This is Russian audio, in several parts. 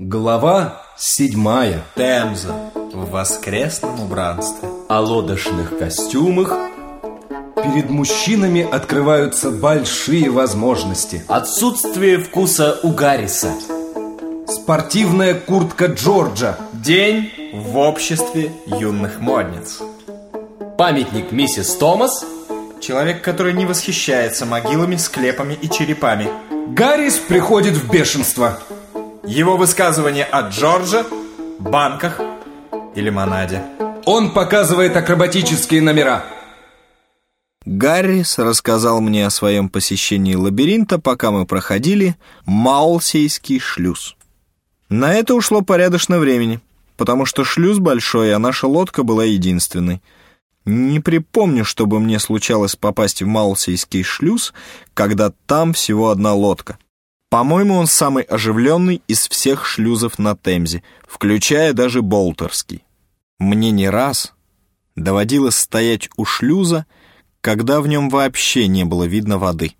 Глава седьмая Темза в воскресном убранстве. О лодочных костюмах Перед мужчинами открываются большие возможности Отсутствие вкуса у Гарриса. Спортивная куртка Джорджа День в обществе юных модниц. Памятник миссис Томас. Человек, который не восхищается могилами, склепами и черепами. Гаррис приходит в бешенство Его высказывание о Джорджа, банках и лимонаде. Он показывает акробатические номера Гаррис рассказал мне о своем посещении лабиринта, пока мы проходили Маулсейский шлюз. На это ушло порядочно времени, потому что шлюз большой, а наша лодка была единственной. Не припомню, чтобы мне случалось попасть в Маулсейский шлюз, когда там всего одна лодка. По-моему, он самый оживленный из всех шлюзов на Темзе, включая даже Болтерский. Мне не раз доводилось стоять у шлюза, когда в нем вообще не было видно воды.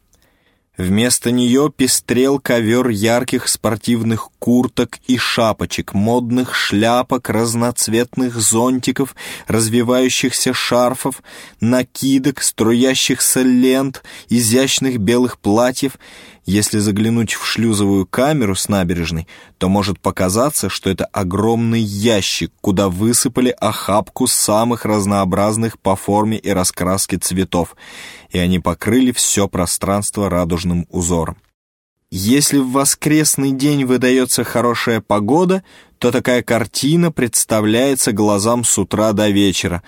Вместо нее пестрел ковер ярких спортивных курток и шапочек, модных шляпок, разноцветных зонтиков, развивающихся шарфов, накидок, струящихся лент, изящных белых платьев. Если заглянуть в шлюзовую камеру с набережной, то может показаться, что это огромный ящик, куда высыпали охапку самых разнообразных по форме и раскраске цветов, и они покрыли все пространство радужным узором. Если в воскресный день выдается хорошая погода, то такая картина представляется глазам с утра до вечера,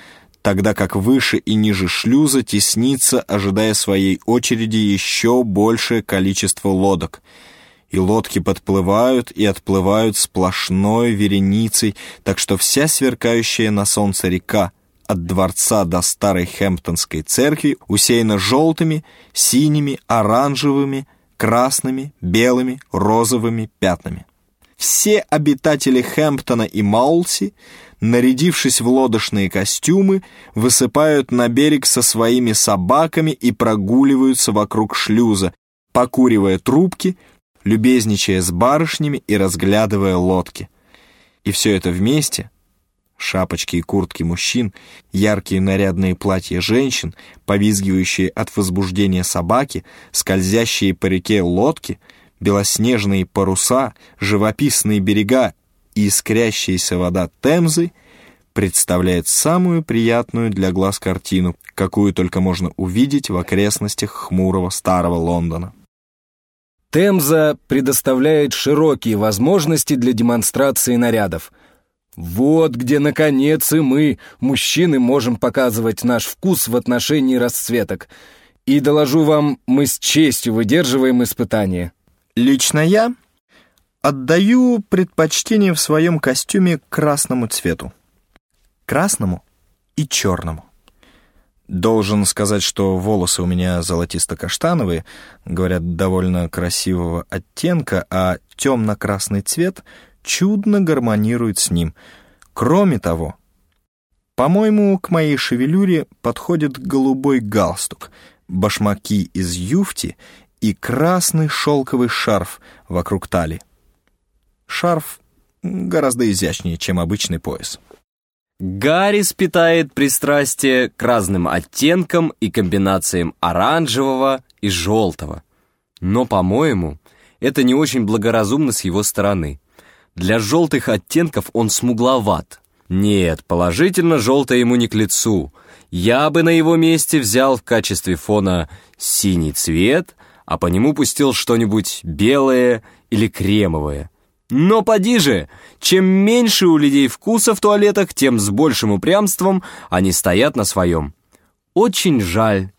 тогда как выше и ниже шлюза теснится, ожидая своей очереди еще большее количество лодок. И лодки подплывают и отплывают сплошной вереницей, так что вся сверкающая на солнце река от дворца до старой Хэмптонской церкви усеяна желтыми, синими, оранжевыми, красными, белыми, розовыми пятнами. Все обитатели Хэмптона и Маулси нарядившись в лодочные костюмы, высыпают на берег со своими собаками и прогуливаются вокруг шлюза, покуривая трубки, любезничая с барышнями и разглядывая лодки. И все это вместе — шапочки и куртки мужчин, яркие нарядные платья женщин, повизгивающие от возбуждения собаки, скользящие по реке лодки, белоснежные паруса, живописные берега и искрящаяся вода Темзы представляет самую приятную для глаз картину, какую только можно увидеть в окрестностях хмурого старого Лондона. Темза предоставляет широкие возможности для демонстрации нарядов. Вот где, наконец, и мы, мужчины, можем показывать наш вкус в отношении расцветок. И, доложу вам, мы с честью выдерживаем испытания. Лично я Отдаю предпочтение в своем костюме красному цвету. Красному и черному. Должен сказать, что волосы у меня золотисто-каштановые, говорят, довольно красивого оттенка, а темно-красный цвет чудно гармонирует с ним. Кроме того, по-моему, к моей шевелюре подходит голубой галстук, башмаки из юфти и красный шелковый шарф вокруг талии. Шарф гораздо изящнее, чем обычный пояс. Гаррис питает пристрастие к разным оттенкам и комбинациям оранжевого и желтого. Но, по-моему, это не очень благоразумно с его стороны. Для желтых оттенков он смугловат. Нет, положительно желтое ему не к лицу. Я бы на его месте взял в качестве фона синий цвет, а по нему пустил что-нибудь белое или кремовое. Но поди же, чем меньше у людей вкуса в туалетах, тем с большим упрямством они стоят на своем. Очень жаль.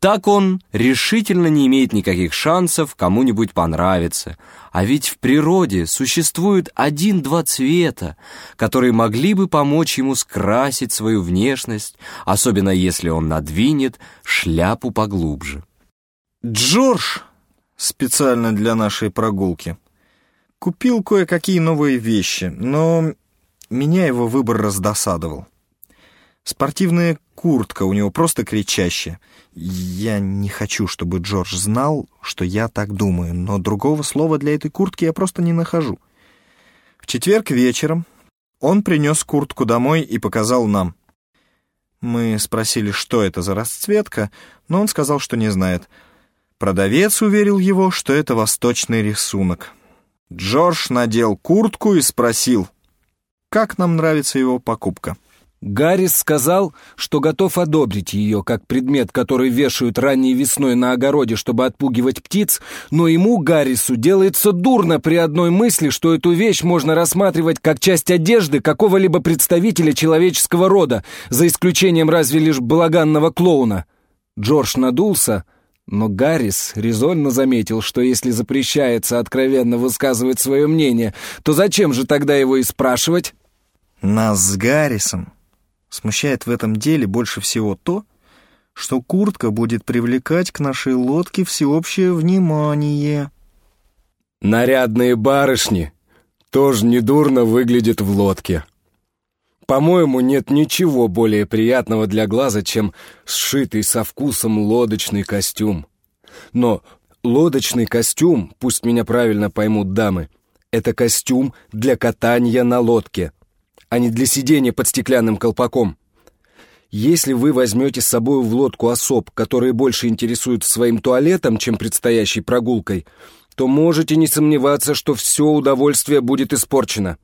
Так он решительно не имеет никаких шансов кому-нибудь понравиться. А ведь в природе существует один-два цвета, которые могли бы помочь ему скрасить свою внешность, особенно если он надвинет шляпу поглубже. Джордж, специально для нашей прогулки, Купил кое-какие новые вещи, но меня его выбор раздосадовал. Спортивная куртка у него просто кричащая. Я не хочу, чтобы Джордж знал, что я так думаю, но другого слова для этой куртки я просто не нахожу. В четверг вечером он принес куртку домой и показал нам. Мы спросили, что это за расцветка, но он сказал, что не знает. Продавец уверил его, что это восточный рисунок. Джордж надел куртку и спросил, как нам нравится его покупка. Гаррис сказал, что готов одобрить ее как предмет, который вешают ранней весной на огороде, чтобы отпугивать птиц, но ему, Гаррису, делается дурно при одной мысли, что эту вещь можно рассматривать как часть одежды какого-либо представителя человеческого рода, за исключением разве лишь балаганного клоуна. Джордж надулся, но Гаррис резонно заметил, что если запрещается откровенно высказывать свое мнение, то зачем же тогда его и спрашивать? Нас с Гаррисом Смущает в этом деле больше всего то, что куртка будет привлекать к нашей лодке всеобщее внимание. Нарядные барышни тоже недурно выглядят в лодке. По-моему, нет ничего более приятного для глаза, чем сшитый со вкусом лодочный костюм. Но лодочный костюм, пусть меня правильно поймут дамы, это костюм для катания на лодке — а не для сидения под стеклянным колпаком. Если вы возьмете с собой в лодку особ, которые больше интересуют своим туалетом, чем предстоящей прогулкой, то можете не сомневаться, что все удовольствие будет испорчено.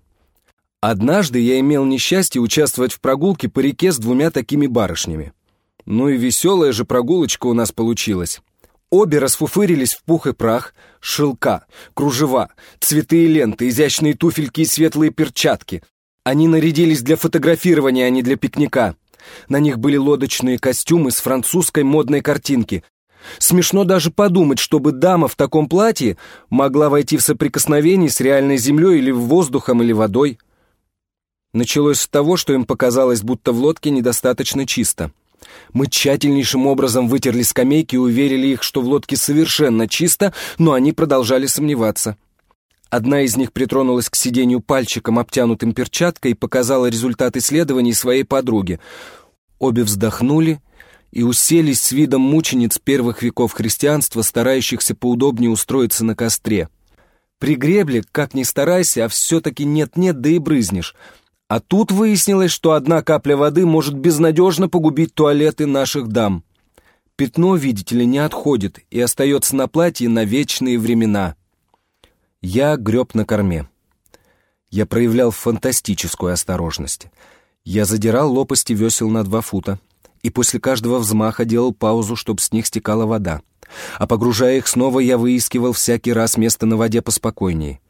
Однажды я имел несчастье участвовать в прогулке по реке с двумя такими барышнями. Ну и веселая же прогулочка у нас получилась. Обе расфуфырились в пух и прах, шелка, кружева, цветы и ленты, изящные туфельки и светлые перчатки, они нарядились для фотографирования, а не для пикника. На них были лодочные костюмы с французской модной картинки. Смешно даже подумать, чтобы дама в таком платье могла войти в соприкосновение с реальной землей или воздухом, или водой. Началось с того, что им показалось, будто в лодке недостаточно чисто. Мы тщательнейшим образом вытерли скамейки и уверили их, что в лодке совершенно чисто, но они продолжали сомневаться. Одна из них притронулась к сиденью пальчиком, обтянутым перчаткой, и показала результат исследований своей подруге. Обе вздохнули и уселись с видом мучениц первых веков христианства, старающихся поудобнее устроиться на костре. При гребле, как ни старайся, а все-таки нет-нет, да и брызнешь. А тут выяснилось, что одна капля воды может безнадежно погубить туалеты наших дам. Пятно, видите ли, не отходит и остается на платье на вечные времена. Я греб на корме. Я проявлял фантастическую осторожность. Я задирал лопасти весел на два фута, и после каждого взмаха делал паузу, чтобы с них стекала вода. А погружая их снова, я выискивал всякий раз место на воде поспокойнее.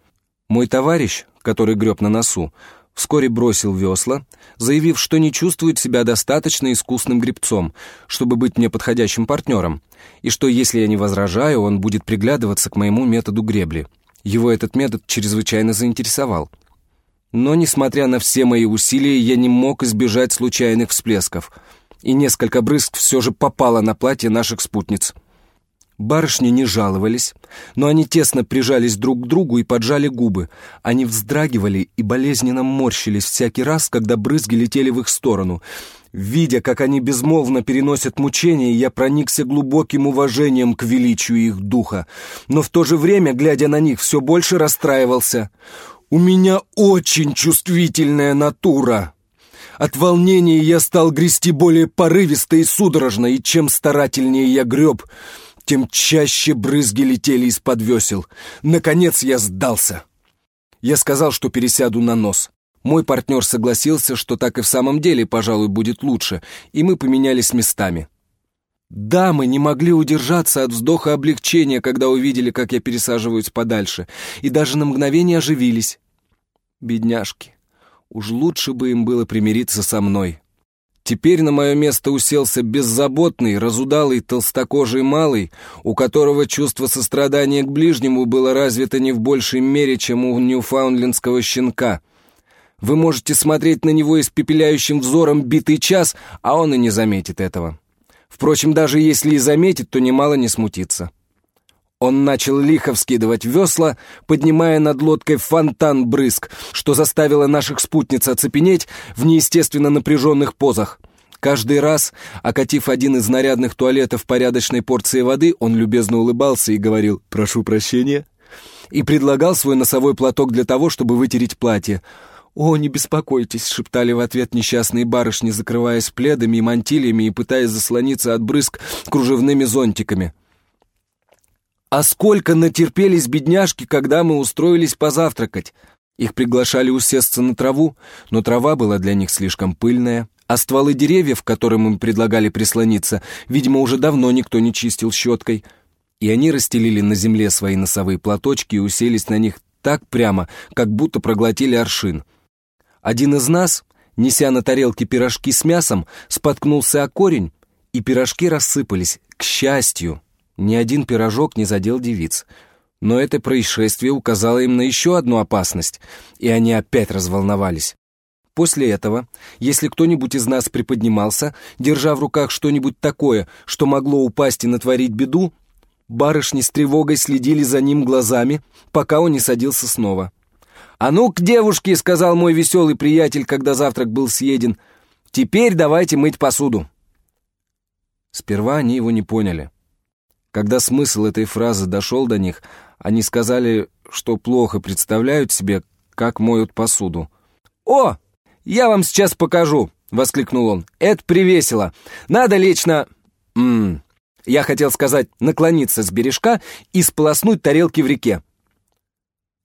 Мой товарищ, который греб на носу, вскоре бросил весла, заявив, что не чувствует себя достаточно искусным гребцом, чтобы быть мне подходящим партнером, и что, если я не возражаю, он будет приглядываться к моему методу гребли — его этот метод чрезвычайно заинтересовал. Но, несмотря на все мои усилия, я не мог избежать случайных всплесков, и несколько брызг все же попало на платье наших спутниц. Барышни не жаловались, но они тесно прижались друг к другу и поджали губы. Они вздрагивали и болезненно морщились всякий раз, когда брызги летели в их сторону — Видя, как они безмолвно переносят мучения, я проникся глубоким уважением к величию их духа, но в то же время, глядя на них, все больше расстраивался. «У меня очень чувствительная натура!» От волнения я стал грести более порывисто и судорожно, и чем старательнее я греб, тем чаще брызги летели из-под весел. Наконец я сдался. Я сказал, что пересяду на нос. Мой партнер согласился, что так и в самом деле, пожалуй, будет лучше, и мы поменялись местами. Дамы не могли удержаться от вздоха облегчения, когда увидели, как я пересаживаюсь подальше, и даже на мгновение оживились. Бедняжки, уж лучше бы им было примириться со мной. Теперь на мое место уселся беззаботный, разудалый, толстокожий малый, у которого чувство сострадания к ближнему было развито не в большей мере, чем у ньюфаундлендского щенка — вы можете смотреть на него испепеляющим взором битый час, а он и не заметит этого. Впрочем, даже если и заметит, то немало не смутится. Он начал лихо вскидывать весла, поднимая над лодкой фонтан брызг, что заставило наших спутниц оцепенеть в неестественно напряженных позах. Каждый раз, окатив один из нарядных туалетов порядочной порции воды, он любезно улыбался и говорил «Прошу прощения, и предлагал свой носовой платок для того, чтобы вытереть платье. «О, не беспокойтесь», — шептали в ответ несчастные барышни, закрываясь пледами и мантильями и пытаясь заслониться от брызг кружевными зонтиками. А сколько натерпелись бедняжки, когда мы устроились позавтракать. Их приглашали усесться на траву, но трава была для них слишком пыльная, а стволы деревьев, которым им предлагали прислониться, видимо, уже давно никто не чистил щеткой. И они расстелили на земле свои носовые платочки и уселись на них так прямо, как будто проглотили аршин. Один из нас, неся на тарелке пирожки с мясом, споткнулся о корень, и пирожки рассыпались. К счастью, ни один пирожок не задел девиц. Но это происшествие указало им на еще одну опасность, и они опять разволновались. После этого, если кто-нибудь из нас приподнимался, держа в руках что-нибудь такое, что могло упасть и натворить беду, барышни с тревогой следили за ним глазами, пока он не садился снова. «А ну к девушке!» — сказал мой веселый приятель, когда завтрак был съеден. «Теперь давайте мыть посуду». Сперва они его не поняли. Когда смысл этой фразы дошел до них, они сказали, что плохо представляют себе, как моют посуду. «О, я вам сейчас покажу!» — воскликнул он. «Это привесело. Надо лечь на...» М -м. Я хотел сказать, наклониться с бережка и сполоснуть тарелки в реке.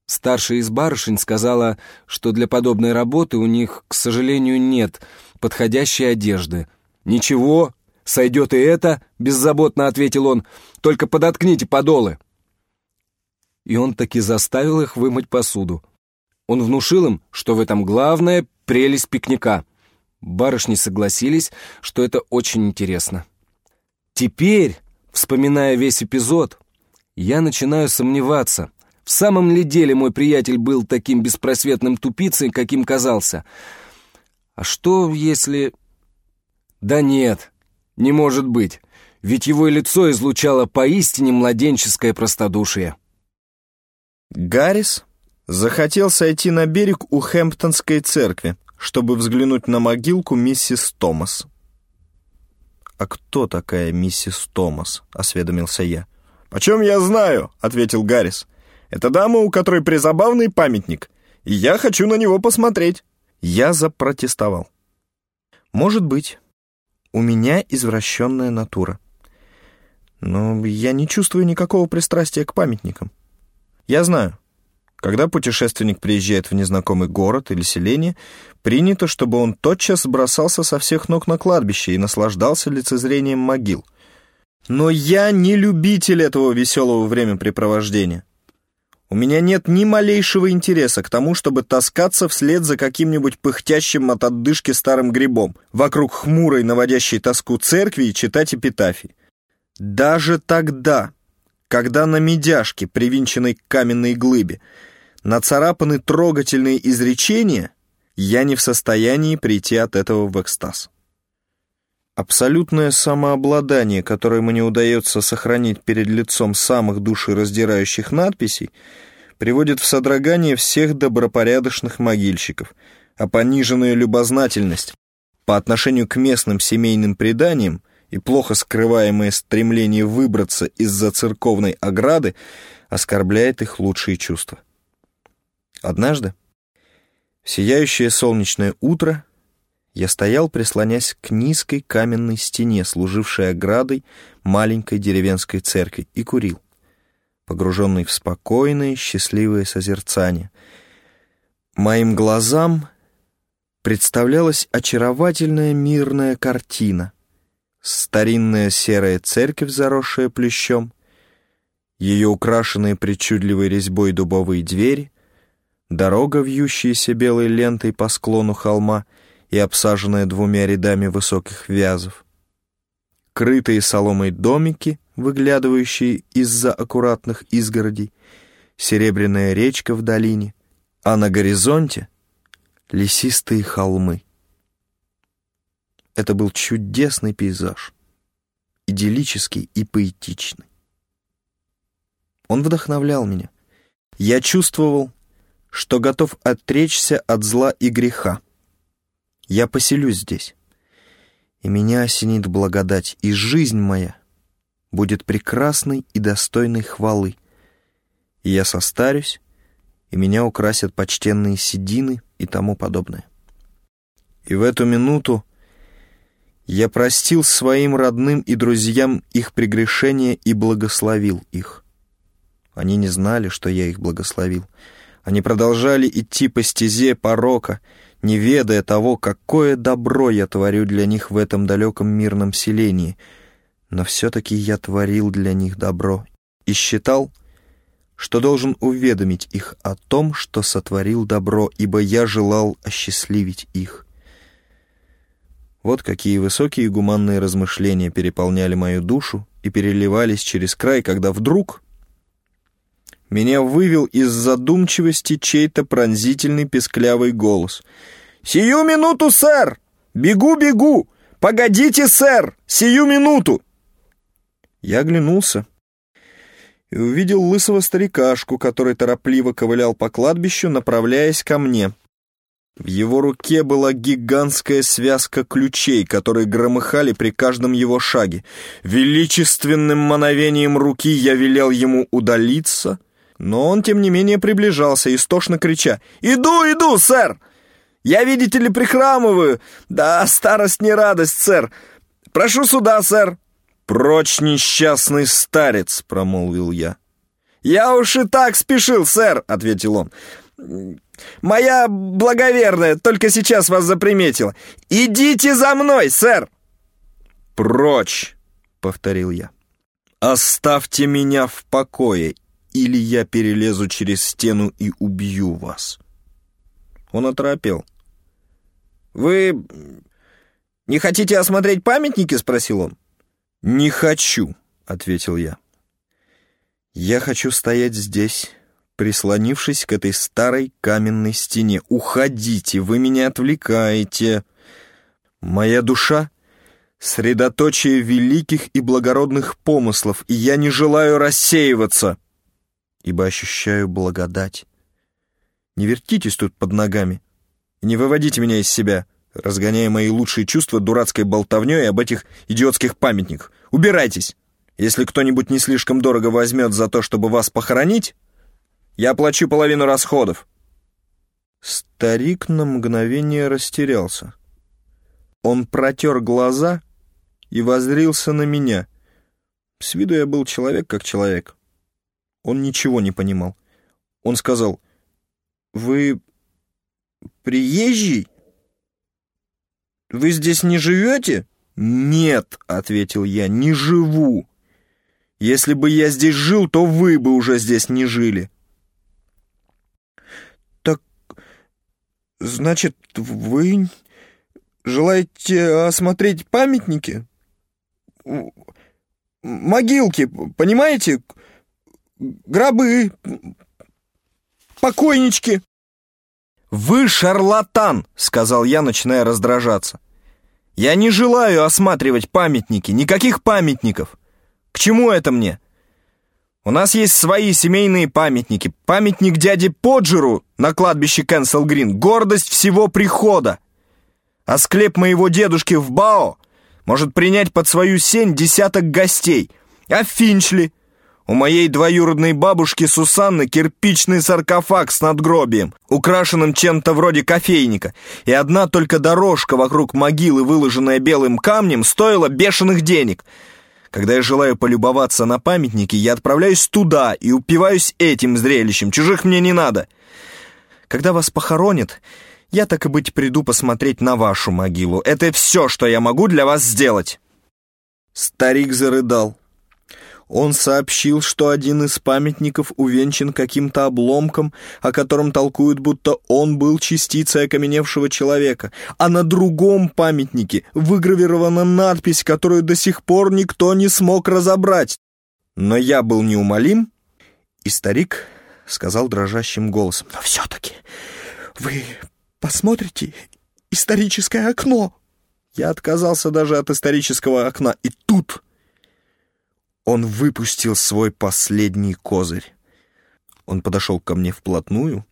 Старшая из барышень сказала, что для подобной работы у них, к сожалению, нет подходящей одежды. «Ничего, сойдет и это», — беззаботно ответил он, — «только подоткните подолы». И он таки заставил их вымыть посуду. Он внушил им, что в этом главная прелесть пикника. Барышни согласились, что это очень интересно. Теперь, вспоминая весь эпизод, я начинаю сомневаться, в самом ли деле мой приятель был таким беспросветным тупицей, каким казался? А что, если... Да нет, не может быть, ведь его лицо излучало поистине младенческое простодушие. Гаррис захотел сойти на берег у Хэмптонской церкви, чтобы взглянуть на могилку миссис Томас. «А кто такая миссис Томас?» — осведомился я. «Почем я знаю?» — ответил Гаррис. Это дама, у которой призабавный памятник, и я хочу на него посмотреть». Я запротестовал. «Может быть, у меня извращенная натура. Но я не чувствую никакого пристрастия к памятникам. Я знаю, когда путешественник приезжает в незнакомый город или селение, принято, чтобы он тотчас бросался со всех ног на кладбище и наслаждался лицезрением могил. Но я не любитель этого веселого времяпрепровождения. У меня нет ни малейшего интереса к тому, чтобы таскаться вслед за каким-нибудь пыхтящим от отдышки старым грибом, вокруг хмурой, наводящей тоску церкви и читать эпитафии. Даже тогда, когда на медяшке, привинченной к каменной глыбе, нацарапаны трогательные изречения, я не в состоянии прийти от этого в экстаз. Абсолютное самообладание, которое мне удается сохранить перед лицом самых душераздирающих надписей, приводит в содрогание всех добропорядочных могильщиков, а пониженная любознательность по отношению к местным семейным преданиям и плохо скрываемое стремление выбраться из-за церковной ограды оскорбляет их лучшие чувства. Однажды, сияющее солнечное утро, я стоял, прислонясь к низкой каменной стене, служившей оградой маленькой деревенской церкви, и курил, погруженный в спокойное, счастливое созерцание. Моим глазам представлялась очаровательная мирная картина. Старинная серая церковь, заросшая плющом, ее украшенные причудливой резьбой дубовые двери, дорога, вьющаяся белой лентой по склону холма — и обсаженная двумя рядами высоких вязов. Крытые соломой домики, выглядывающие из-за аккуратных изгородей, серебряная речка в долине, а на горизонте — лесистые холмы. Это был чудесный пейзаж, идиллический и поэтичный. Он вдохновлял меня. Я чувствовал, что готов отречься от зла и греха. Я поселюсь здесь, и меня осенит благодать, и жизнь моя будет прекрасной и достойной хвалы. и я состарюсь, и меня украсят почтенные седины и тому подобное. И в эту минуту я простил своим родным и друзьям их прегрешения и благословил их. Они не знали, что я их благословил. Они продолжали идти по стезе порока, не ведая того, какое добро я творю для них в этом далеком мирном селении. Но все-таки я творил для них добро и считал, что должен уведомить их о том, что сотворил добро, ибо я желал осчастливить их. Вот какие высокие гуманные размышления переполняли мою душу и переливались через край, когда вдруг меня вывел из задумчивости чей-то пронзительный песклявый голос. «Сию минуту, сэр! Бегу, бегу! Погодите, сэр! Сию минуту!» Я оглянулся и увидел лысого старикашку, который торопливо ковылял по кладбищу, направляясь ко мне — в его руке была гигантская связка ключей, которые громыхали при каждом его шаге. Величественным мановением руки я велел ему удалиться, но он, тем не менее, приближался, истошно крича «Иду, иду, сэр! Я, видите ли, прихрамываю! Да, старость не радость, сэр! Прошу сюда, сэр!» «Прочь, несчастный старец!» — промолвил я. «Я уж и так спешил, сэр!» — ответил он. Моя благоверная только сейчас вас заприметила. Идите за мной, сэр!» «Прочь!» — повторил я. «Оставьте меня в покое, или я перелезу через стену и убью вас». Он оторопел. «Вы не хотите осмотреть памятники?» — спросил он. «Не хочу», — ответил я. «Я хочу стоять здесь» прислонившись к этой старой каменной стене. «Уходите, вы меня отвлекаете!» «Моя душа — средоточие великих и благородных помыслов, и я не желаю рассеиваться, ибо ощущаю благодать. Не вертитесь тут под ногами не выводите меня из себя, разгоняя мои лучшие чувства дурацкой болтовней об этих идиотских памятниках. Убирайтесь! Если кто-нибудь не слишком дорого возьмет за то, чтобы вас похоронить, я плачу половину расходов». Старик на мгновение растерялся. Он протер глаза и воззрился на меня. С виду я был человек как человек. Он ничего не понимал. Он сказал, «Вы приезжий? Вы здесь не живете?» «Нет», — ответил я, — «не живу. Если бы я здесь жил, то вы бы уже здесь не жили». «Значит, вы желаете осмотреть памятники? Могилки, понимаете? Гробы, покойнички». «Вы шарлатан!» — сказал я, начиная раздражаться. «Я не желаю осматривать памятники, никаких памятников. К чему это мне?» У нас есть свои семейные памятники. Памятник дяде Поджеру на кладбище Кэнсел Грин — гордость всего прихода. А склеп моего дедушки в Бао может принять под свою сень десяток гостей. А Финчли? У моей двоюродной бабушки Сусанны кирпичный саркофаг с надгробием, украшенным чем-то вроде кофейника, и одна только дорожка вокруг могилы, выложенная белым камнем, стоила бешеных денег — когда я желаю полюбоваться на памятники, я отправляюсь туда и упиваюсь этим зрелищем. Чужих мне не надо. Когда вас похоронят, я так и быть приду посмотреть на вашу могилу. Это все, что я могу для вас сделать». Старик зарыдал. Он сообщил, что один из памятников увенчан каким-то обломком, о котором толкуют, будто он был частицей окаменевшего человека, а на другом памятнике выгравирована надпись, которую до сих пор никто не смог разобрать. Но я был неумолим, и старик сказал дрожащим голосом, «Но все-таки вы посмотрите историческое окно». Я отказался даже от исторического окна, и тут он выпустил свой последний козырь. Он подошел ко мне вплотную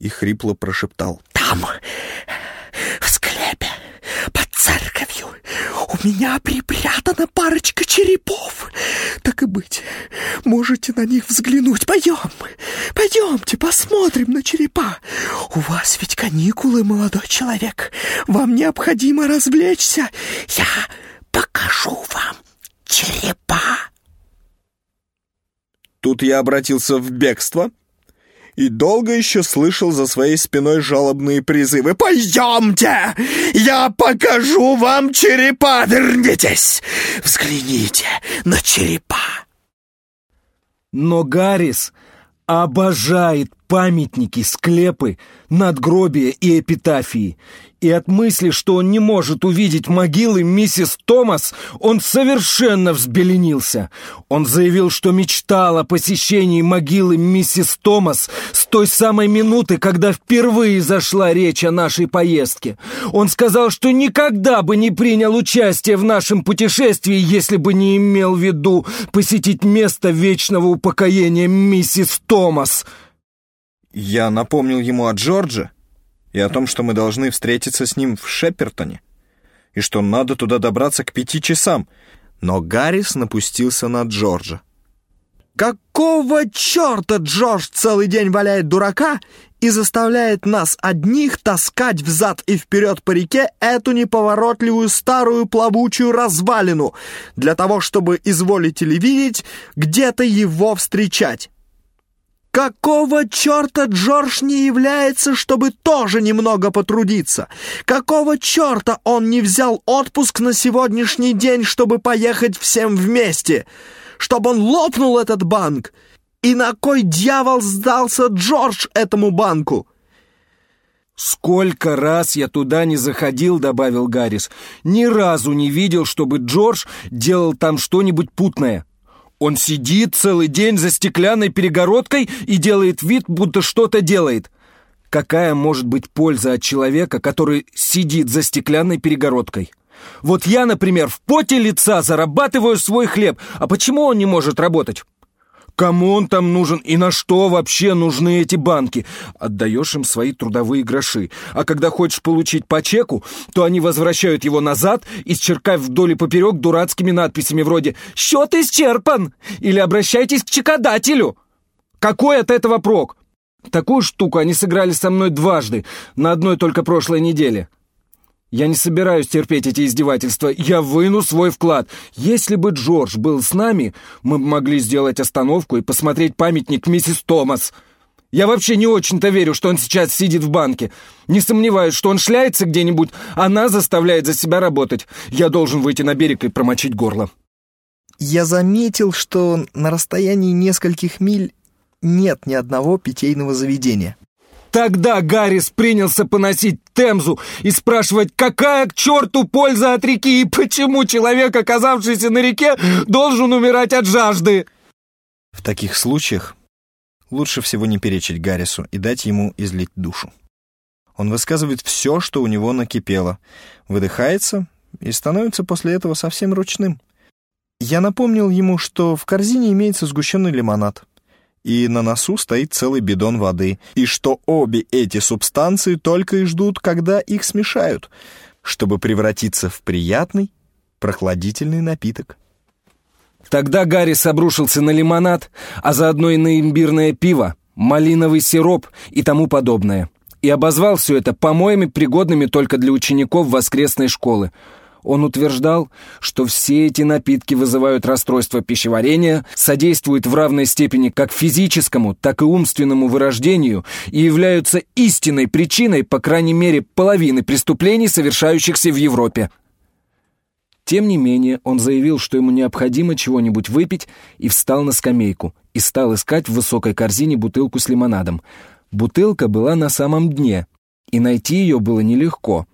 и хрипло прошептал. «Там, в склепе, под церковью, у меня припрятана парочка черепов. Так и быть, можете на них взглянуть. Пойдем, пойдемте посмотрим на черепа. У вас ведь каникулы, молодой человек. Вам необходимо развлечься. Я покажу вам черепа. Тут я обратился в бегство и долго еще слышал за своей спиной жалобные призывы. «Пойдемте! Я покажу вам черепа! Вернитесь! Взгляните на черепа!» Но Гаррис обожает памятники, склепы, надгробия и эпитафии. И от мысли, что он не может увидеть могилы миссис Томас, он совершенно взбеленился. Он заявил, что мечтал о посещении могилы миссис Томас с той самой минуты, когда впервые зашла речь о нашей поездке. Он сказал, что никогда бы не принял участие в нашем путешествии, если бы не имел в виду посетить место вечного упокоения миссис Томас. Я напомнил ему о Джордже и о том, что мы должны встретиться с ним в Шепертоне, и что надо туда добраться к пяти часам. Но Гаррис напустился на Джорджа. «Какого черта Джордж целый день валяет дурака и заставляет нас одних таскать взад и вперед по реке эту неповоротливую старую плавучую развалину для того, чтобы, изволите ли видеть, где-то его встречать?» Какого черта Джордж не является, чтобы тоже немного потрудиться? Какого черта он не взял отпуск на сегодняшний день, чтобы поехать всем вместе? Чтобы он лопнул этот банк? И на кой дьявол сдался Джордж этому банку? «Сколько раз я туда не заходил», — добавил Гаррис. «Ни разу не видел, чтобы Джордж делал там что-нибудь путное». Он сидит целый день за стеклянной перегородкой и делает вид, будто что-то делает. Какая может быть польза от человека, который сидит за стеклянной перегородкой? Вот я, например, в поте лица зарабатываю свой хлеб, а почему он не может работать? Кому он там нужен и на что вообще нужны эти банки? Отдаешь им свои трудовые гроши. А когда хочешь получить по чеку, то они возвращают его назад, исчеркав вдоль и поперек дурацкими надписями вроде «Счет исчерпан!» или «Обращайтесь к чекодателю!» Какой от этого прок? Такую штуку они сыграли со мной дважды, на одной только прошлой неделе. Я не собираюсь терпеть эти издевательства. Я выну свой вклад. Если бы Джордж был с нами, мы бы могли сделать остановку и посмотреть памятник миссис Томас. Я вообще не очень-то верю, что он сейчас сидит в банке. Не сомневаюсь, что он шляется где-нибудь. Она заставляет за себя работать. Я должен выйти на берег и промочить горло. Я заметил, что на расстоянии нескольких миль нет ни одного питейного заведения. Тогда Гаррис принялся поносить Темзу и спрашивать, какая к черту польза от реки и почему человек, оказавшийся на реке, должен умирать от жажды. В таких случаях лучше всего не перечить Гаррису и дать ему излить душу. Он высказывает все, что у него накипело, выдыхается и становится после этого совсем ручным. Я напомнил ему, что в корзине имеется сгущенный лимонад — и на носу стоит целый бидон воды, и что обе эти субстанции только и ждут, когда их смешают, чтобы превратиться в приятный, прохладительный напиток. Тогда Гаррис обрушился на лимонад, а заодно и на имбирное пиво, малиновый сироп и тому подобное, и обозвал все это помоями, пригодными только для учеников воскресной школы — он утверждал, что все эти напитки вызывают расстройство пищеварения, содействуют в равной степени как физическому, так и умственному вырождению и являются истинной причиной, по крайней мере, половины преступлений, совершающихся в Европе. Тем не менее, он заявил, что ему необходимо чего-нибудь выпить, и встал на скамейку, и стал искать в высокой корзине бутылку с лимонадом. Бутылка была на самом дне, и найти ее было нелегко —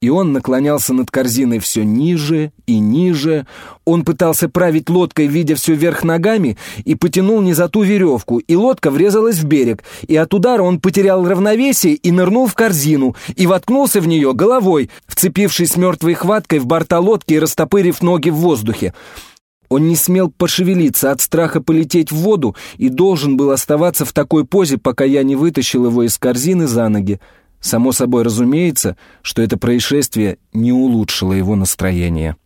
и он наклонялся над корзиной все ниже и ниже. Он пытался править лодкой, видя все вверх ногами, и потянул не за ту веревку, и лодка врезалась в берег, и от удара он потерял равновесие и нырнул в корзину, и воткнулся в нее головой, вцепившись мертвой хваткой в борта лодки и растопырив ноги в воздухе. Он не смел пошевелиться от страха полететь в воду и должен был оставаться в такой позе, пока я не вытащил его из корзины за ноги. Само собой разумеется, что это происшествие не улучшило его настроение.